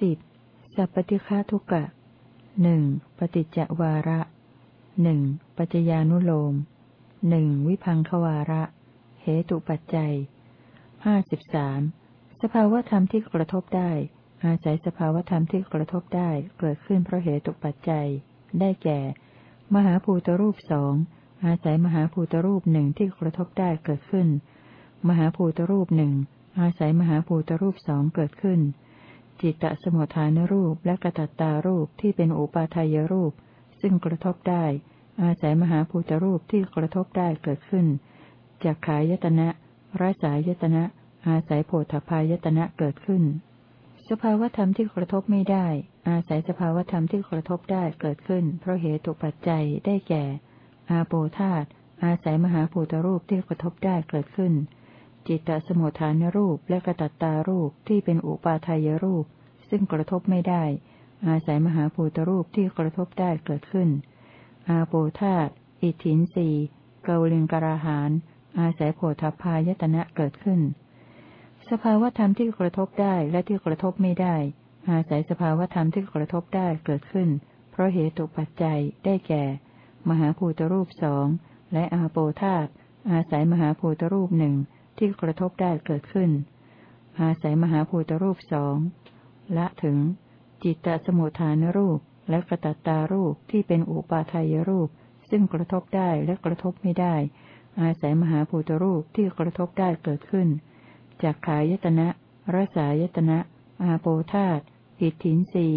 สิบสัพปฏิฆาทุกะหนึ่งปฏิจจวาระหนึ่งปัจจญานุโลมหนึ่งวิพังควาระ เหตุปัจจัยห้าสิบสามสภาวธรรมที่กระทบได้ อาศัยสภาวธรรมที่กระทบได้เกิดขึ้นเพราะเหตุปัจจัย ได้แก่ มหาภูตรูปสองอาศัยมหาภูตรูปหนึ่งที่กระทบได้เกิดขึ้น มหาภูตรูปหนึ่งอาศัยมหาภูตรูปสองเกิดขึ้น จิตตสมุทฐานรูปและกระตัตตารูปที่เป็นอุปาทายรูป ซึ่งกระทบได้ อาศัยมหาภูตรูปที่กระทบได้เกิดขึ้นจากขายตนะรสายตนะ อาศัยโพธพายตนะเกิดขึ้น สภาวธรรมที่กระทบไม่ได้ อาศัยสภาวธรรมที่กระทบได้เกิดขึ้น เพราะเหตุปัจจัยได้แก่ อาโปธาตอาศัยมหาภูตรูปที่กระทบได้เกิดขึ้น จิตตสมุทฐานรูปและกระตัตตารูปที่เป็นอุปาทายรูป ซึ่งกระทบไม่ได้ อาศัยมหาภูตรูปที่กระทบได้เกิดขึ้น อาโปธาตอิทินสีเกลิงกราหาน อาศัยโผฏพายตนะเกิดขึ้น สภาวธรรมที่กระทบได้และที่กระทบไม่ได้ อาศัยสภาวธรรมที่กระทบได้เกิดขึ้น เพราะเหตุปัจจัยได้แก่ มหาภูตรูปสองและอาโปธาตอาศัยมหาภูตรูปหนึ่ง ที่กระทบได้เกิดขึ้น อาศัยมหาภูตรูปสองละถึง จิตตสมุทฐานรูปและกระตัตตารูปที่เป็นอุปาทายรูป ซึ่งกระทบได้และกระทบไม่ได้ อาศัยมหาภูตรูปที่กระทบได้เกิดขึ้นจากขายตนะรสายตนะ อาโปธาตอิทธินรี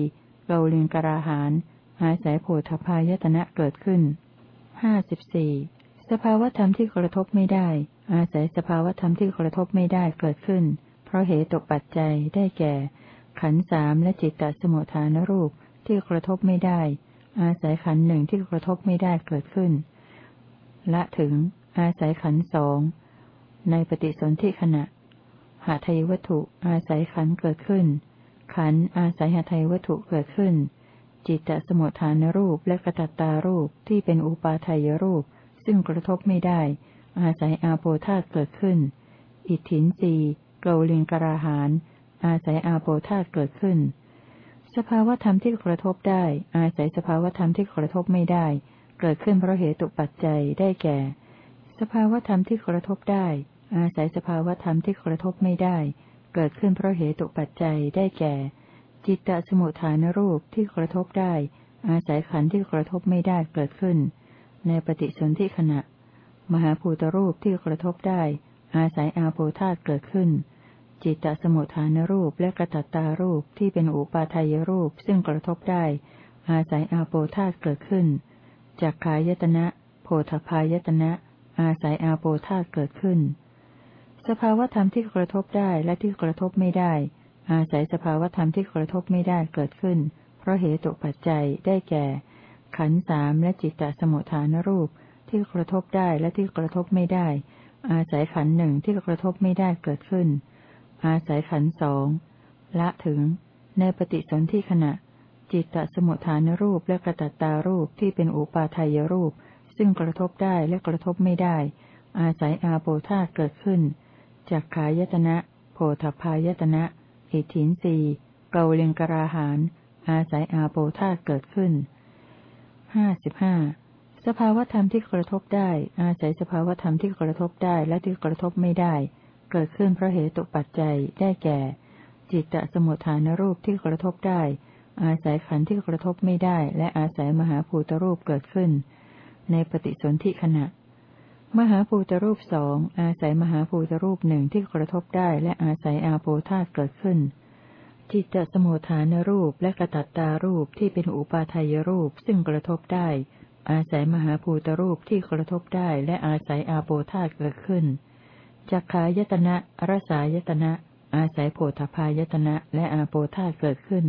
เกาลิงกราหานอาศัยโพธพายตนะเกิดขึ้นห้าสิบสี่สภาวธรรมที่กระทบไม่ได้ อาศัยสภาวธรรมที่กระทบไม่ได้เกิดขึ้น เพราะเหตุตกปัจจัยได้แก่ ขันสามและจิตตสมุทฐานรูปที่กระทบไม่ได้ อาศัยขันหนึ่งที่กระทบไม่ได้เกิดขึ้น ละถึง อาศัยขันสองในปฏิสนธิขณะ หาไทยวัตถุ อาศัยขันเกิดขึ้น ขันอาศัยหาไทยวัตถุเกิดขึ้น จิตตสมุทฐานรูปและกระตัตตารูปที่เป็นอุปาทายรูป ซึ่งกระทบไม่ได้ อาศัยอาโปธาเกิดขึ้น อิทธินรีเกาลิงกราหาน อาศัยอาโปธาเกิดขึ้น สภาวธรรมที่กระทบได้ อาศัยสภาวธรรมที่กระทบไม่ได้ เกิดขึ้นเพราะเหตุปัจจัยได้แก่ สภาวธรรมที่กระทบได้ อาศัยสภาวธรรมที่กระทบไม่ได้ เกิดขึ้นเพราะเหตุปัจจัยได้แก่ จิตตสมุทฐานรูปที่กระทบได้ อาศัยขันธ์ที่กระทบไม่ได้เกิดขึ้น ในปฏิสนธิขณะ มหาภูตรูปที่กระทบได้ อาศัยอาโปธาตเกิดขึ้น จิตตสมุทฐานรูปและกระตัตตารูปที่เป็นอุปาทายรูปซึ่งกระทบได้ อาศัยอาโปธาตเกิดขึ้นจากขายตนะโพธพายตนะอาศัยอาโปธาเกิดขึ้น สภาวธรรมที่กระทบได้และที่กระทบไม่ได้ อาศัยสภาวธรรมที่กระทบไม่ได้เกิดขึ้น เพราะเหตุปัจจัยได้แก่ ขันสามและจิตตสมุทฐานรูป ที่กระทบได้และที่กระทบไม่ได้ อาศัยขันหนึ่งที่กระทบไม่ได้เกิดขึ้น อาศัยขันสองละถึง ในปฏิสนธิขณะ จิตตสมุทฐานรูปและกระตัตตารูปที่เป็นอุปาทายรูป ซึ่งกระทบได้และกระทบไม่ได้ อาศัยอาโปธาเกิดขึ้นจากขายตนะโพธพายตนะอิทินรีเกาเลงกราหานอาศัยอาโปธาเกิดขึ้นห้าสิบห้า สภาวธรรมที่กระทบได้ อาศัยสภาวธรรมที่กระทบได้และที่กระทบไม่ได้ เกิดขึ้นเพราะเหตุปัจจัยได้แก่ จิตตสมุทฐานรูปที่กระทบได้ อาศัยขันธ์ที่กระทบไม่ได้ และอาศัยมหาภูตรูปเกิดขึ้น ในปฏิสนธิขณะ มหาภูตรูปสองอาศัยมหาภูตรูปหนึ่งที่กระทบได้ และอาศัยอาโปธาเกิดขึ้นจิตตสมุทฐานรูปและกระตัตตารูปที่เป็นอุปาทายรูปซึ่งกระทบได้ อาศัยมหาภูตรูปที่กระทบได้และอาศัยอาโปธาเกิดขึ้น จักขายตนะรสายตนะ อาศัยโพธพายตนะและอาโปธาเกิดขึ้น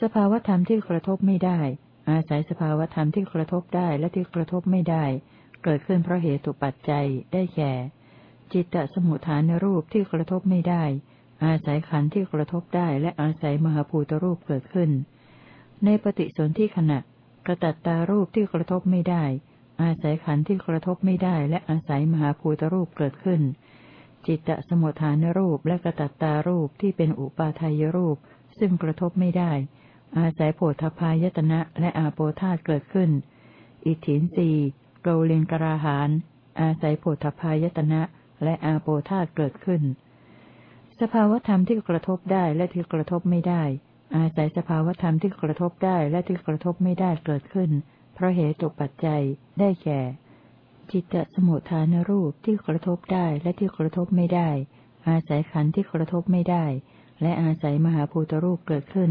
สภาวธรรมที่กระทบไม่ได้ อาศัยสภาวธรรมที่กระทบได้และที่กระทบไม่ได้ เกิดขึ้นเพราะเหตุปัจจัยได้แก่ จิตตสมุทฐานรูปที่กระทบไม่ได้ อาศัยขันธ์ที่กระทบได้และอาศัยมหาภูตรูปเกิดขึ้น ในปฏิสนธิขณะ กระตัตตารูปที่กระทบไม่ได้ อาศัยขันธ์ที่กระทบไม่ได้ และอาศัยมหาภูตรูปเกิดขึ้น จิตตสมุทฐานรูปและกระตัตตารูปที่เป็นอุปาทายรูป ซึ่งกระทบไม่ได้ อาศัยโผฏฐายตนะและอาโปธาตเกิดขึ้น อิทธินรีโกลิงกราหาน อาศัยโผฏฐายตนะและอาโปธาตเกิดขึ้น สภาวธรรมที่กระทบได้และที่กระทบไม่ได้ อาศัยสภาวธรรมที่กระทบได้และที่กระทบไม่ได้เกิดขึ้น เพราะเหตุตกปัจจัยได้แก่ จิตตสมุทฐานรูปที่กระทบได้และที่กระทบไม่ได้ อาศัยขันธ์ที่กระทบไม่ได้ และอาศัยมหาภูตรูปเกิดขึ้น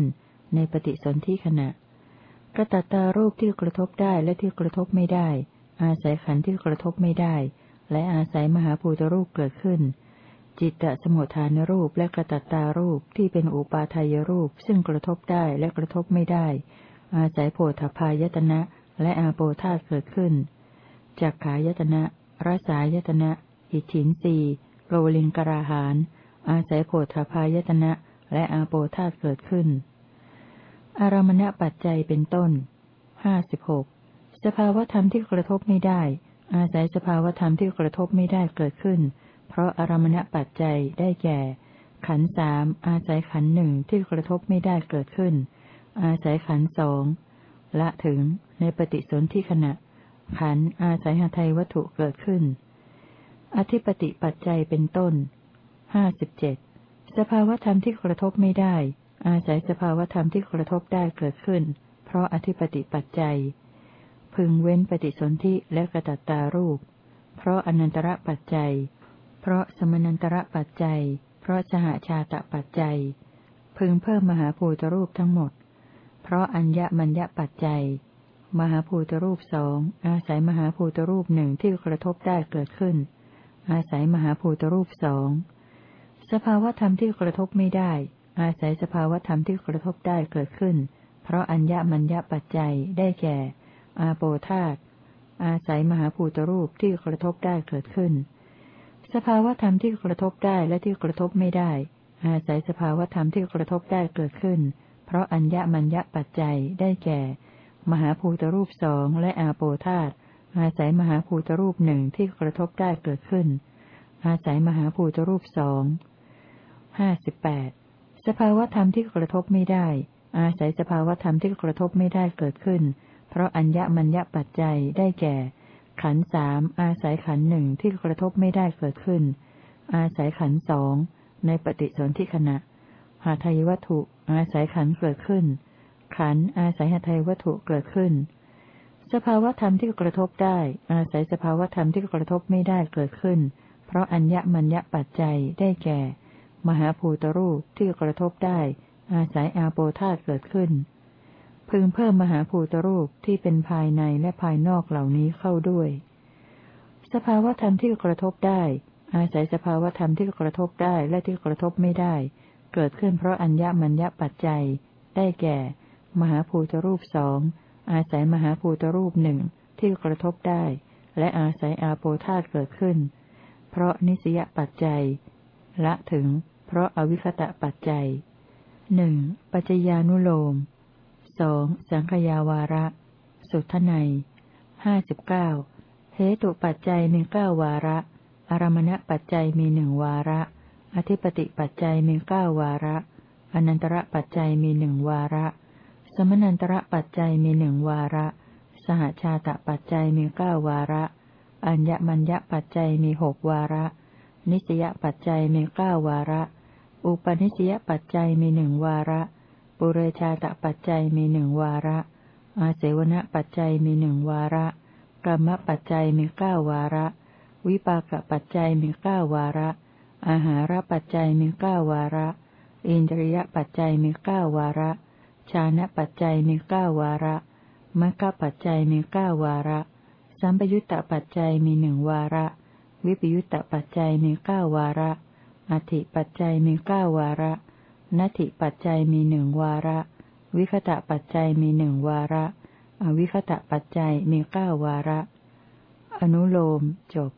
ในปฏิสนธิขณะกระตัตตารูปที่กระทบได้และที่กระทบไม่ได้ อาศัยขันธ์ที่กระทบไม่ได้ และอาศัยมหาภูตรูปเกิดขึ้น จิตตสมุทฐานรูปและกระตัตตารูปที่เป็นอุปาทายรูปซึ่งกระทบได้และกระทบไม่ได้ อาศัยโพธพายตนะ และอาโปธาเกิดขึ้นจากขายตนะรสายตนะ อิทินสีโรลิงกราหาน อาศัยโพธพายตนะ และอาโปธาเกิดขึ้น อารมณปัจจัยเป็นต้นห้าสิบหกสภาวธรรมที่กระทบไม่ได้ อาศัยสภาวธรรมที่กระทบไม่ได้เกิดขึ้น เพราะอารมณปัจจัยได้แก่ ขันสามอาศัยขันหนึ่งที่กระทบไม่ได้เกิดขึ้น อาศัยขันสองละถึงในปฏิสนธิขณะ ขันอาศัยหาไทยวัตถุเกิดขึ้น อธิปติปัจจัยเป็นต้นห้าสิบเจ็ดสภาวธรรมที่กระทบไม่ได้ อาศัยสภาวธรรมที่กระทบได้เกิดขึ้น เพราะอธิปติปัจจัย พึงเว้นปฏิสนธิและกระตัตตารูป เพราะอนันตระปัจจัย เพราะสมนันตระปัจจัย เพราะสหชาตะปัจจัย พึงเพิ่มมหาภูตรูปทั้งหมด เพราะอัญญมัญญปัจจัย มหาภูตรูปสองอาศัยมหาภูตรูปหนึ่งที่กระทบได้เกิดขึ้น อาศัยมหาภูตรูปสองสภาวธรรมที่กระทบไม่ได้ อาศัยสภาวธรรมที่กระทบได้เกิดขึ้น เพราะอัญญมัญญปัจจัยได้แก่ อาโปธาตอาศัยมหาภูตรูปที่กระทบได้เกิดขึ้น สภาวธรรมที่กระทบได้และที่กระทบไม่ได้ อาศัยสภาวธรรมที่กระทบได้เกิดขึ้น เพราะอัญญมัญญปัจจัยได้แก่ มหาภูตรูปสองและอาโปธาตอาศัยมหาภูตรูปหนึ่งที่กระทบได้เกิดขึ้น อาศัยมหาภูตรูปสองห้าสิบแปดสภาวธรรมที่กระทบไม่ได้ อาศัยสภาวธรรมที่กระทบไม่ได้เกิดขึ้น เพราะอัญญมัญญปัจจัยได้แก่ ขันสามอาศัยขันหนึ่งที่กระทบไม่ได้เกิดขึ้น อาศัยขันสองในปฏิสนธิขณะหาทายวัตถุ อาศัยขันเกิดขึ้น ขันอาศัยหาทายวัตถุเกิดขึ้น สภาวธรรมที่กระทบได้ อาศัยสภาวธรรมที่กระทบไม่ได้เกิดขึ้น เพราะอัญญมัญญปัจจัยได้แก่ มหาภูตรูปที่กระทบได้ อาศัยอาโปธาตเกิดขึ้น พึงเพิ่มมหาภูตรูปที่เป็นภายในและภายนอกเหล่านี้เข้าด้วย สภาวธรรมที่กระทบได้ อาศัยสภาวธรรมที่กระทบได้และที่กระทบไม่ได้ เกิดขึ้นเพราะอัญญมัญญปัจจัย ได้แก่ มหาภูตรูปสองอาศัยมหาภูตรูปหนึ่งที่กระทบได้ และอาศัยอาโปธาตเกิดขึ้น เพราะนิสยปัจจัย ละถึง เพราะอวิคตะปัจจัยหนึ่งปัจจญานุโลม สองสังขยาวาระ สุทไนห้าสิบเก้าเหตุปัจจัยมีเก้าวาระ อารมณปัจจัยมีหนึ่งวาระ อธิปติปัจจัยมีเก้าวาระ อนันตระปัจจัยมีหนึ่งวาระ สมนันตระปัจจัยมีหนึ่งวาระ สหชาตปัจจัยมีเก้าวาระ อัญญมัญญปัจจัยมีหกวาระ นิสยปัจจัยมีเก้าวาระ อุปนิสยปัจจัยมีหนึ่งวาระ ปุเรชาตปัจจัยมีหนึ่งวาระ อาเสวนปัจจัยมีหนึ่งวาระ กรรมปัจจัยมีเก้าวาระ วิปากปัจจัยมีเก้าวาระ อาหารปัจจัยมีเก้าวาระ อินทรียปัจจัยมีเก้าวาระ ชานะปัจจัยมีเก้าวาระมรรคปัจจัยมีเก้าวาระ สัมปยุตตปัจจัยมีหนึ่งวาระ วิปยุตตปัจจัยมีเก้าวาระอธิปัจจัยมีเก้าวาระ นัตถิปัจจัยมีหนึ่งวาระ วิคตะปัจจัยมีหนึ่งวาระ อวิคตะปัจจัยมีเก้าวาระ อนุโลมจบ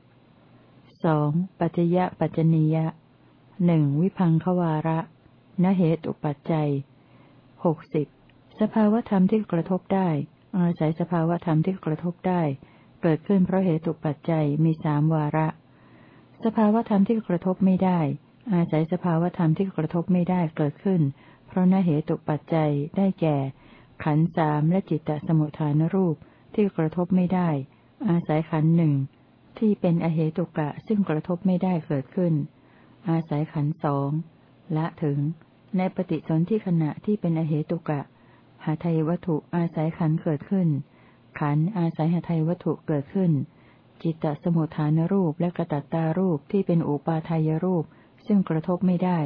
สองปัจจยะปัจจนียะหนึ่งวิพังควาระนเหตุปัจจัยหกสิบสภาวธรรมที่กระทบได้ อาศัยสภาวธรรมที่กระทบได้ เกิดขึ้นเพราะเหตุปัจจัยมีสามวาระ สภาวธรรมที่กระทบไม่ได้ อาศัยสภาวธรรมที่กระทบไม่ได้เกิดขึ้น เพราะนเหตุปัจจัยได้แก่ ขันสามและจิตตสมุทฐานรูปที่กระทบไม่ได้ อาศัยขันหนึ่งที่เป็นอเหตุกะซึ่งกระทบไม่ได้เกิดขึ้น อาศัยขันสองละถึง ในปฏิสนธิขณะที่เป็นอเหตุกะ หาไทยวัตถุอาศัยขันเกิดขึ้น ขันอาศัยหาไทยวัตถุเกิดขึ้น จิตตสมุทฐานรูปและกระตัตตารูปที่เป็นอุปาทายรูป ซึ่งกระทบไม่ได้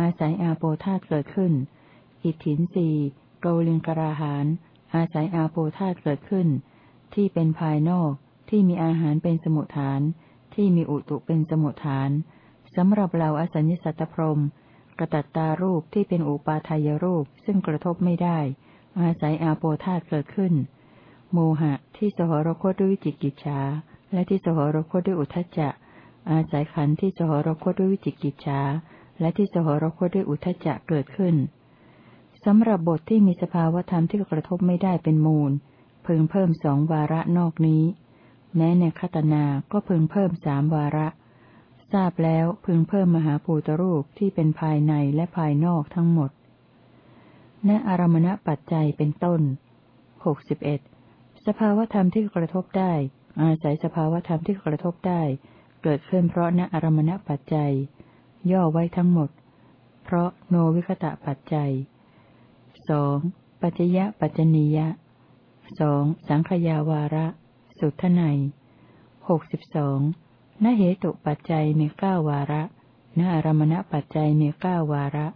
อาศัยอาโปธาตเกิดขึ้น อิทินสีโกลิงกราหาน อาศัยอาโปธาตเกิดขึ้น ที่เป็นภายนอกที่มีอาหารเป็นสมุทฐาน ที่มีอุตุเป็นสมุทฐานสำหรับเราอสัญญสัตตพรมกระตัตตารูปที่เป็นอุปาทายรูปซึ่งกระทบไม่ได้ อาศัยอาโปธาตเกิดขึ้น โมหะที่สหรคตด้วยวิจิกิจฉาและที่สหรคตด้วยอุทจจะ อาศัยขันธ์ที่สหรคตด้วยวิจิกิจฉาและที่สหรคตด้วยอุทจจะเกิดขึ้นสำหรับบทที่มีสภาวธรรมที่กระทบไม่ได้เป็นมูลพึงเพิ่มสองวาระนอกนี้ แม้ในคตนาก็พึงเพิ่มสามวาระ ทราบแล้วพึงเพิ่มมหาภูตรูปที่เป็นภายในและภายนอกทั้งหมดณอารมณปัจจัยเป็นต้นหกสิบเอ็ดสภาวธรรมที่กระทบได้ อาศัยสภาวธรรมที่กระทบได้ เกิดขึ้นเพราะณอารมณปัจจัย ย่อไว้ทั้งหมด เพราะโนวิคตะปัจจัยสองปัจยะปัจจนียะสองสังขยาวาระ สุทไนหกสิบสองนเหตุปัจจัยมีเก้าวาระณอารมณปัจจัยมีเก้าวาระ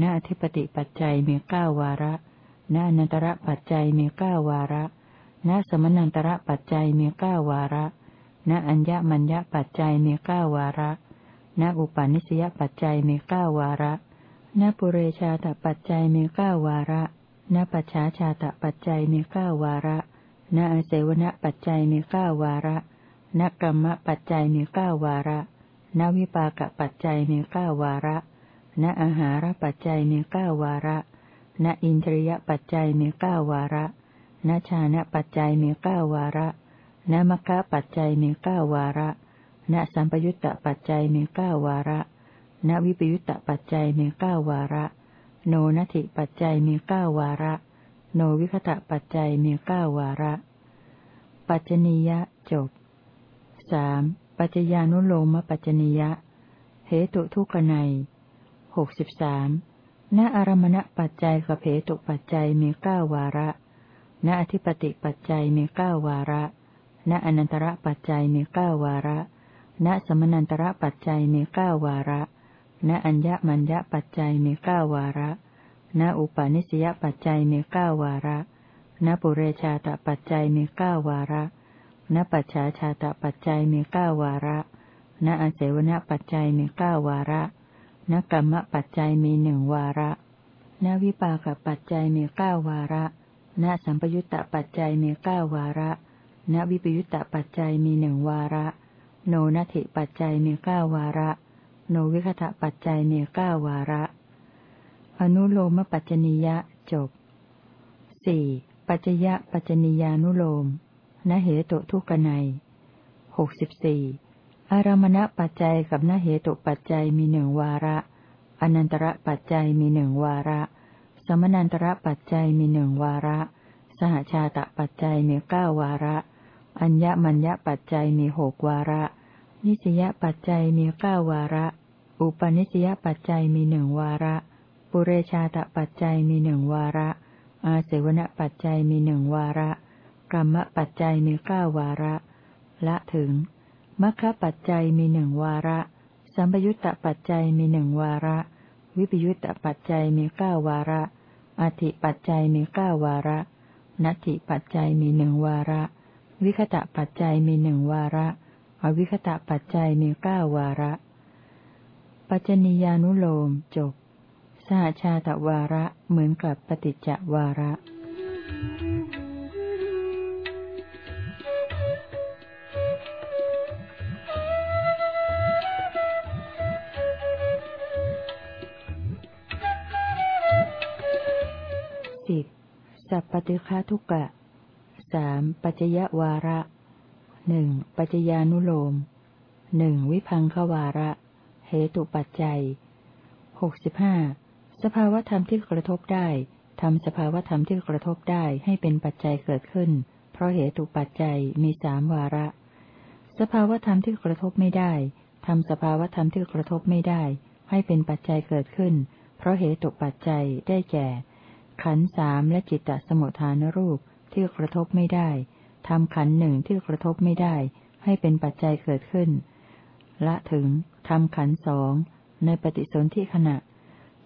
ณอธิปติปัจจัยมีเก้าวาระณอนันตระปัจจัยมีเก้าวาระณสมนันตระปัจจัยมีเก้าวาระ ณอัญญมัญญปัจจัยมีเก้าวาระ ณอุปาณิสยปัจจัยมีเก้าวาระ ณปุเรชาตปัจจัยมีเก้าวาระ ณปัจฉาชาตปัจจัยมีเก้าวาระ ณอาเสวนปัจจัยมีเก้าวาระ ณกรรมปัจจัยมีเก้าวาระ ณวิปากปัจจัยมีเก้าวาระ ณอาหารปัจจัยมีเก้าวาระ ณอินทรียปัจจัยมีเก้าวาระ ณชานะปัจจัยมีเก้าวาระ ณมคะปัจจัยมีเก้าวาระ ณสัมปยุตตปัจจัยมีเก้าวาระ ณวิปยุตตปัจจัยมีเก้าวาระ โนนัติปัจจัยมีเก้าวาระ โนวิคตะปัจจัยมีเก้าวาระ ปัจจนียะจบสามปัจจญานุโลมปัจจนียะ เหตุทุกนัยหกสิบสามณอารมณปัจจัยกับเหตุปัจจัยมีเก้าวาระ ณอธิปติปัจจัยมีเก้าวาระ ณอนันตระปัจจัยมีเก้าวาระ ณสมนันตระปัจจัยมีเก้าวาระ ณอัญญมัญญปัจจัยมีเก้าวาระ ณอุปาณิสยปัจจัยมีเก้าวาระ ณปุเรชาตปัจจัยมีเก้าวาระ ณปัจฉาชาตปัจจัยมีเก้าวาระ ณอาเสวนปัจจัยมีเก้าวาระ ณกรรมปัจจัยมีหนึ่งวาระ ณวิปากปัจจัยมีเก้าวาระ ณสัมปยุตตปัจจัยมีเก้าวาระ ณวิปยุตตปัจจัยมีหนึ่งวาระ โนนัตถิปัจจัยมีเก้าวาระ โนวิคตะปัจจัยมีเก้าวาระ อนุโลมปัจจนิยะจบสี่ปัจจยะปัจจนิยานุโลมนเหตุทุกนัยหกสิบสี่อารมณปัจจัยกับนเหตุปัจจัยมีหนึ่งวาระ อนันตระปัจจัยมีหนึ่งวาระ สมนันตระปัจจัยมีหนึ่งวาระ สหชาตปัจจัยมีเก้าวาระ อัญญมัญญปัจจัยมีหกวาระ นิสยปัจจัยมีเก้าวาระ อุปนิสยปัจจัยมีหนึ่งวาระ ปุเรชาตปัจจัยมีหนึ่งวาระ อาเสวนปัจจัยมีหนึ่งวาระ กรรมปัจจัยมีเก้าวาระ ละถึงมัคคปัจจัยมีหนึ่งวาระ สัมปยุตตปัจจัยมีหนึ่งวาระ วิปยุตตปัจจัยมีเก้าวาระอธิปัจจัยมีเก้าวาระ นัตถิปัจจัยมีหนึ่งวาระ วิคตะปัจจัยมีหนึ่งวาระ อวิคตะปัจจัยมีเก้าวาระ ปัจจนียานุโลมจบ สหชาตวาระเหมือนกับปฏิจจวาระสิบสัพปฏิฆาทุกะ สามปัจจยวาระหนึ่งปัจจญานุโลมหนึ่งวิพังควาระ เหตุปัจจัยหกสิบห้าสภาวธรรมที่กระทบได้ทำสภาวธรรมที่กระทบได้ให้เป็นปัจจัยเกิดขึ้น เพราะเหตุปัจจัยมีสามวาระ สภาวธรรมที่กระทบไม่ได้ทำสภาวธรรมที่กระทบไม่ได้ ให้เป็นปัจจัยเกิดขึ้น เพราะเหตุปัจจัยได้แก่ ขันสามและจิตตสมุทฐานรูป ที่กระทบไม่ได้ทำขันหนึ่งที่กระทบไม่ได้ ให้เป็นปัจจัยเกิดขึ้น ละถึงทำขันสองในปฏิสนธิขณะ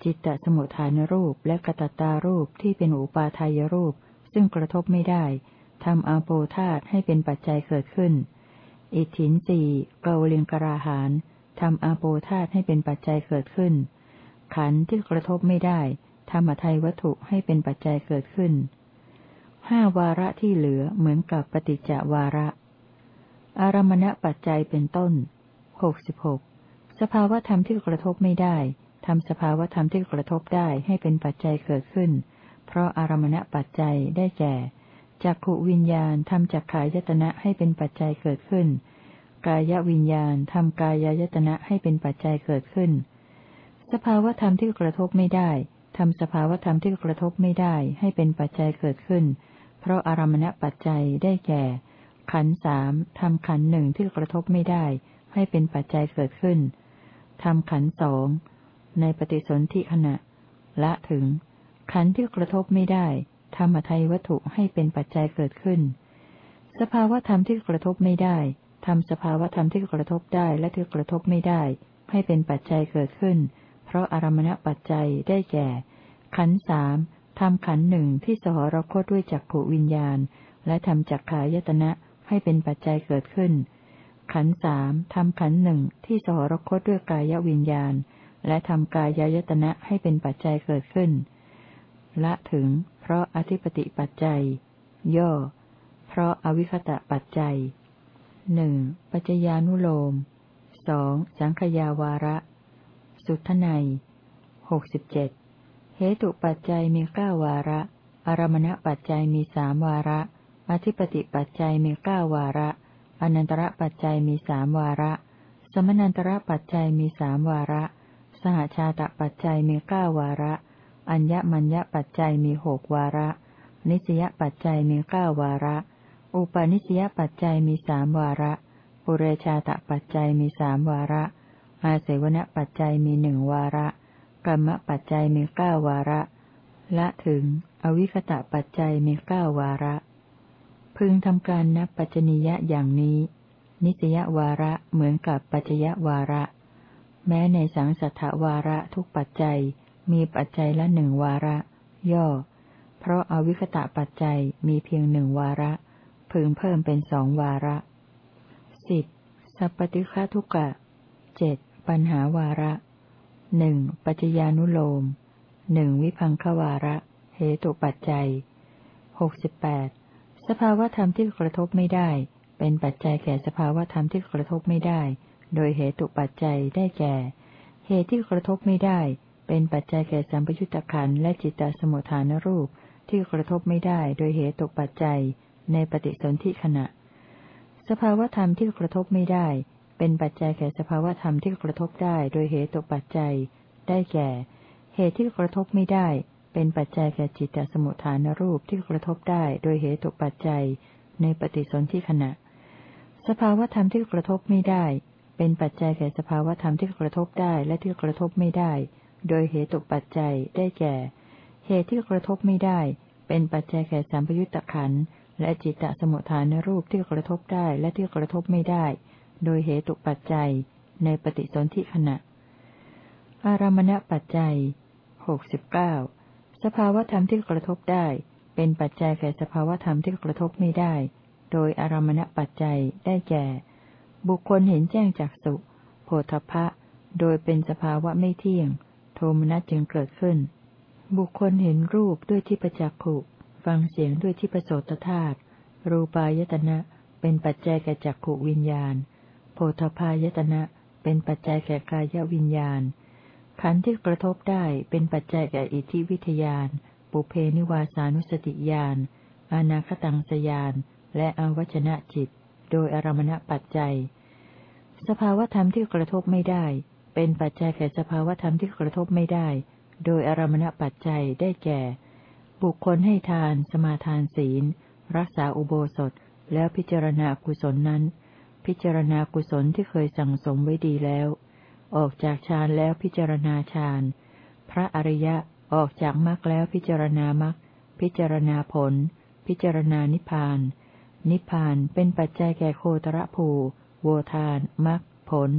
จิตตสมุทฐานรูปและกตตารูปที่เป็นอุปาทายรูป ซึ่งกระทบไม่ได้ทำอาโปธาตให้เป็นปัจจัยเกิดขึ้น อิทินสีเกาลิงกราหานทำอาโปธาตให้เป็นปัจจัยเกิดขึ้น ขันที่กระทบไม่ได้ทำอทัยวัตถุให้เป็นปัจจัยเกิดขึ้น ห้าวาระที่เหลือเหมือนกับปฏิจจวาระ อารมณปัจจัยเป็นต้นหกสิบหกสภาวธรรมที่กระทบไม่ได้ทำสภาวธรรมที่กระทบได้ให้เป็นปัจจัยเกิดขึ้น เพราะอารมณปัจจัยได้แก่จักขวิญญาณทำจักขายตนะให้เป็นปัจจัยเกิดขึ้น กายวิญญาณทำกายายตนะให้เป็นปัจจัยเกิดขึ้น สภาวธรรมที่กระทบไม่ได้ทำสภาวธรรมที่กระทบไม่ได้ให้เป็นปัจจัยเกิดขึ้นเพราะอารมณปัจจัยได้แก่ ขันสามทำขันหนึ่งที่กระทบไม่ได้ ให้เป็นปัจจัยเกิดขึ้นทำขันสองในปฏิสนธิขณะ ละถึง ขันที่กระทบไม่ได้ทำอทัยวัตถุให้เป็นปัจจัยเกิดขึ้น สภาวธรรมที่กระทบไม่ได้ทำสภาวธรรมที่กระทบได้และที่กระทบไม่ได้ ให้เป็นปัจจัยเกิดขึ้น เพราะอารมณปัจจัยได้แก่ ขันสาม ทำขันหนึ่งที่สหรคตด้วยจักขวิญญาณ และทำจักขายตนะให้เป็นปัจจัยเกิดขึ้น ขันสามทำขันหนึ่งที่สหรคตด้วยกายวิญญาณ และทำกายายตนะให้เป็นปัจจัยเกิดขึ้น ละถึง เพราะอธิปติปัจจัย ย่อ เพราะอวิคตะปัจจัยหนึ่งปัจจญานุโลมสองสังขยาวาระ สุทไนหกสิบเจ็ด เหตุปัจจัยมีเก้าวาระ อารมณปัจจัยมีสามวาระ อธิปติปัจจัยมีเก้าวาระ อนันตระปัจจัยมีสามวาระ สมนันตระปัจจัยมีสามวาระ สหชาตปัจจัยมีเก้าวาระ อัญญมัญญปัจจัยมีหกวาระ นิสยปัจจัยมีเก้าวาระ อุปนิสยปัจจัยมีสามวาระ ปุเรชาตปัจจัยมีสามวาระ อาเสวนปัจจัยมีหนึ่งวาระ กรรมปัจจัยมีเก้าวาระ ละถึง อวิคตะปัจจัยมีเก้าวาระ พึงทำการนับปัจจนิยะอย่างนี้ นิสยวาระเหมือนกับปัจจยวาระ แม้ในสังสัทธวาระทุกปัจจัยมีปัจจัยละหนึ่งวาระ ย่อ เพราะอาวิคตะปัจจัยมีเพียงหนึ่งวาระ พึงเพิ่มเป็นสองวาระสิบสัพปติฆาทุกะเจ็ดปัญหาวาระ หนึ่งปัจจญานุโลมหนึ่งวิพังควาระ เหตุปัจจัยหกสิบแปดสภาวธรรมที่กระทบไม่ได้ เป็นปัจจัยแก่สภาวธรรมที่กระทบไม่ได้ โดยเหตุปัจจัยได้แก่ เหตุที่กระทบไม่ได้ เป็นปัจจัยแก่สัมปยุตตะขันและจิตตสมุทฐานรูปที่กระทบไม่ได้ โดยเหตุปัจจัยในปฏิสนธิขณะ สภาวธรรมที่กระทบไม่ได้ เป็นปัจจัยแก่สภาวธรรมที่กระทบได้โดยเหตุปัจจัย ได้แก่ เหตุที่กระทบไม่ได้ เป็นปัจจัยแก่จิตตสมุทฐานรูปที่กระทบได้โดยเหตุปัจจัย ในปฏิสนธิขณะ สภาวธรรมที่กระทบไม่ได้ เป็นปัจจัยแก่สภาวธรรมที่กระทบได้และที่กระทบไม่ได้ โดยเหตุปัจจัย ได้แก่ เหตุที่กระทบไม่ได้ เป็นปัจจัยแก่สัมปยุตตะขันและจิตตสมุทฐานรูปที่กระทบได้และที่กระทบไม่ได้ โดยเหตุปัจจัยในปฏิสนธิขณะ อารมณปัจจัยหกสิบเก้าสภาวธรรมที่กระทบได้ เป็นปัจจัยแก่สภาวธรรมที่กระทบไม่ได้ โดยอารมณปัจจัยได้แก่ บุคคลเห็นแจ้งจากสุโพธพะ โดยเป็นสภาวะไม่เที่ยง โทมนัสจึงเกิดขึ้น บุคคลเห็นรูปด้วยที่ประจักขุ ฟังเสียงด้วยที่ประโสตธาตุรูปายตนะ เป็นปัจจัยแก่จักขุวิญญาณ โพธพายตนะ เป็นปัจจัยแก่กายวิญญาณ ขันธ์ที่กระทบได้เป็นปัจจัยแก่อิทธิวิทยาน ปุเพนิวาสานุสติญาณอนาคตังสยาน และอวัชนะจิต โดยอารมณปัจจัย สภาวธรรมที่กระทบไม่ได้ เป็นปัจจัยแก่สภาวธรรมที่กระทบไม่ได้ โดยอารมณปัจจัยได้แก่ บุคคลให้ทาน สมาทานศีล รักษาอุโบสถ แล้วพิจารณากุศลนั้น พิจารณากุศลที่เคยสั่งสมไว้ดีแล้ว ออกจากฌานแล้วพิจารณาฌาน พระอริยะออกจากมรรคแล้วพิจารณามรรค พิจารณาผล พิจารณานิพพาน นิพพานเป็นปัจจัยแก่โคตรภูโวทานมรรคผล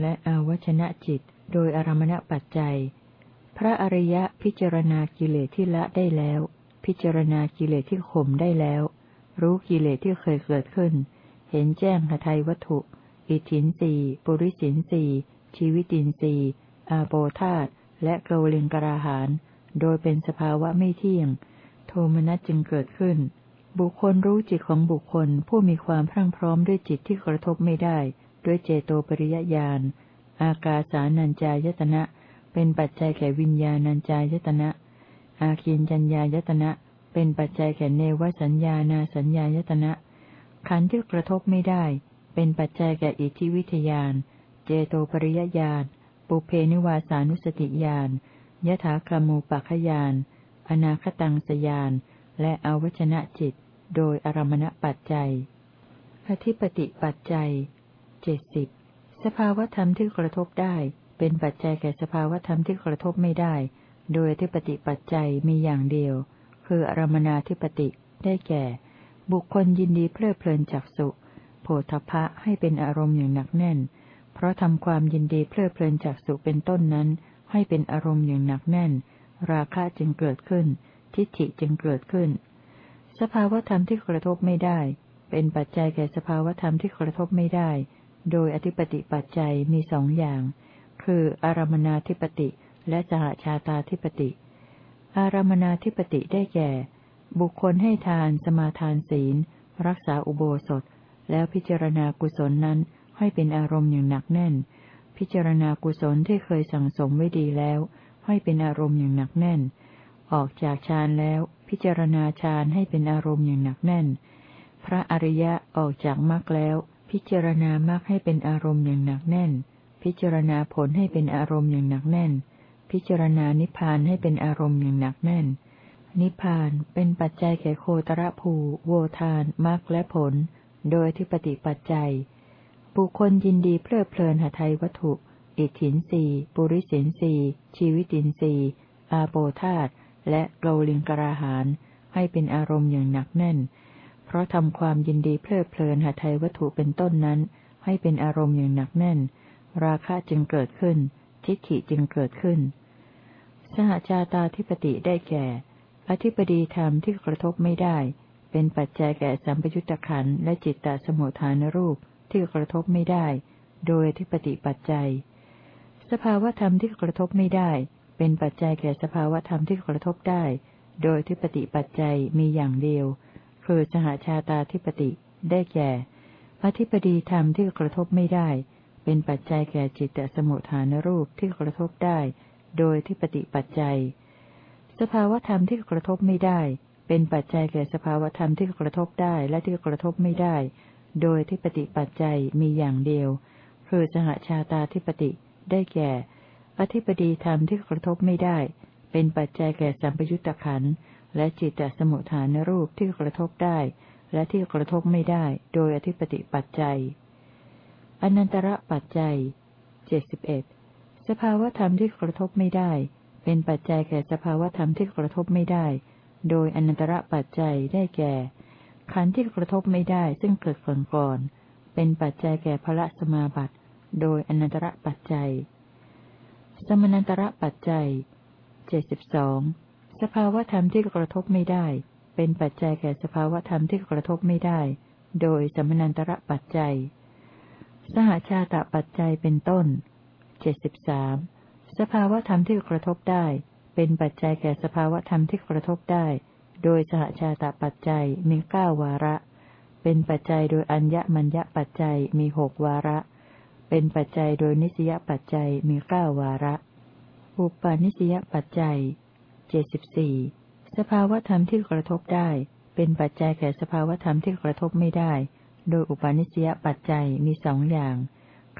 และอาวชนะจิต โดยอารมณปัจจัย พระอริยะพิจารณากิเลสที่ละได้แล้ว พิจารณากิเลสที่ข่มได้แล้ว รู้กิเลสที่เคยเกิดขึ้น เห็นแจ้งหทัยวัตถุ อิทินสีปุริสินสีชีวิตินสีอาโปธาตและโกเลงกราหานโดยเป็นสภาวะไม่เที่ยง โทมนัสจึงเกิดขึ้น บุคคลรู้จิตของบุคคลผู้มีความพรั่งพร้อมด้วยจิตที่กระทบไม่ได้ ด้วยเจโตปริยญาณ อากาสานัญจายตนะ เป็นปัจจัยแก่วิญญาณัญจายตนะ อาคินจัญญายตนะ เป็นปัจจัยแก่เนวสัญญานาสัญญายตนะ ขันธ์ที่กระทบไม่ได้ เป็นปัจจัยแก่อิทธิวิทยาน เจโตปริยญาณ ปุเพนิวาสานุสติญาณ ยถากรมูปัคยาน อนาคตังสยาน และอวชนะจิต โดยอารมณปัจจัย อธิปติปัจจัยเจ็ดสิบสภาวธรรมที่กระทบได้ เป็นปัจจัยแก่สภาวธรรมที่กระทบไม่ได้ โดยอธิปติปัจจัยมีอย่างเดียว คืออารมนาธิปติได้แก่ บุคคลยินดีเพลิดเพลินจากสุโพธพะให้เป็นอารมณ์อย่างหนักแน่น เพราะทำความยินดีเพลิดเพลินจากสุเป็นต้นนั้น ให้เป็นอารมณ์อย่างหนักแน่น ราคะจึงเกิดขึ้น ทิฏฐิจึงเกิดขึ้น สภาวธรรมที่กระทบไม่ได้ เป็นปัจจัยแก่สภาวธรรมที่กระทบไม่ได้ โดยอธิปติปัจจัยมีสองอย่าง คืออารมนาธิปติและสหชาตาธิปติ อารมนาธิปติได้แก่ บุคคลให้ทานสมาทานศีล รักษาอุโบสถ แล้วพิจารณากุศลนั้นให้เป็นอารมณ์อย่างหนักแน่น พิจารณากุศลที่เคยสั่งสมไว้ดีแล้ว ให้เป็นอารมณ์อย่างหนักแน่น ออกจากฌานแล้ว พิจารณาฌานให้เป็นอารมณ์อย่างหนักแน่น พระอริยะออกจากมรรคแล้ว พิจารณามรรคให้เป็นอารมณ์อย่างหนักแน่น พิจารณาผลให้เป็นอารมณ์อย่างหนักแน่น พิจารณานิพพานให้เป็นอารมณ์อย่างหนักแน่นน นิพพานเป็นปัจจัยแก่โคตรภู โวทานมรรคและผล โดยที่ปฏิปัจจัย บุคคลยินดีเพลิดเพลินหาไทยวัตถุ อิทธินสีปุริสินสีชีวิตินสีอาโปธาตและโกลิงกราหาน ให้เป็นอารมณ์อย่างหนักแน่น เพราะทำความยินดีเพลิดเพลินหาไทยวัตถุเป็นต้นนั้น ให้เป็นอารมณ์อย่างหนักแน่น ราคะจึงเกิดขึ้น ทิฏฐิจึงเกิดขึ้น สหชาตาธิปติได้แก่ อธิปดีธรรมที่กระทบไม่ได้ เป็นปัจจัยแก่สัมปยุตตะขันและจิตตสมุทฐานรูปที่กระทบไม่ได้ โดยที่ปฏิปัจจัย สภาวธรรมที่กระทบไม่ได้ เป็นปัจจัยแก่สภาวธรรมที่กระทบได้ โดยที่ปฏิปัจจัยมีอย่างเดียว คือสหชาตาธิปติได้แก่อธิปดีธรรมที่กระทบไม่ได้ เป็นปัจจัยแก่จิตตสมุทฐานรูปที่กระทบได้ โดยที่ปฏิปัจจัย สภาวธรรมที่กระทบไม่ได้ เป็นปัจจัยแก่สภาวธรรมที่กระทบได้และที่กระทบไม่ได้ โดยที่ปฏิปัจจัยมีอย่างเดียว คือสหชาตาธิปติได้แก่ อธิปดีธรรมที่กระทบไม่ได้ เป็นปัจจัยแก่สัมปยุตตะขันและจิตตสมุทฐานรูปที่กระทบได้ และที่กระทบไม่ได้ โดยอธิปติปัจจัย อนันตระปัจจัยเจ็ดสิบเอ็ดสภาวธรรมที่กระทบไม่ได้ เป็นปัจจัยแก่สภาวธรรมที่กระทบไม่ได้ โดยอนันตระปัจจัยได้แก่ ขันธ์ที่กระทบไม่ได้ซึ่งเกิดก่อนก่อน เป็นปัจจัยแก่พระสมาบัติ โดยอนันตระปัจจัย สมนันตระปัจจัยเจ็ดสิบสองสภาวธรรมที่กระทบไม่ได้ เป็นปัจจัยแก่สภาวธรรมที่กระทบไม่ได้ โดยสมนันตระปัจจัย สหชาตปัจจัยเป็นต้นเจ็ดสิบสาม สภาวธรรมที่กระทบได้ เป็นปัจจัยแก่สภาวธรรมที่กระทบได้ โดยสหชาตปัจจัยมีเก้าวาระ เป็นปัจจัยโดยอัญญมัญญปัจจัยมีหกวาระ เป็นปัจจัยโดยนิสยปัจจัยมีเก้าวาระ อุปาณิสยปัจจัยเจ็ดสิบสี่สภาวธรรมที่กระทบได้ เป็นปัจจัยแก่สภาวธรรมที่กระทบไม่ได้ โดยอุปาณิสยปัจจัยมีสองอย่าง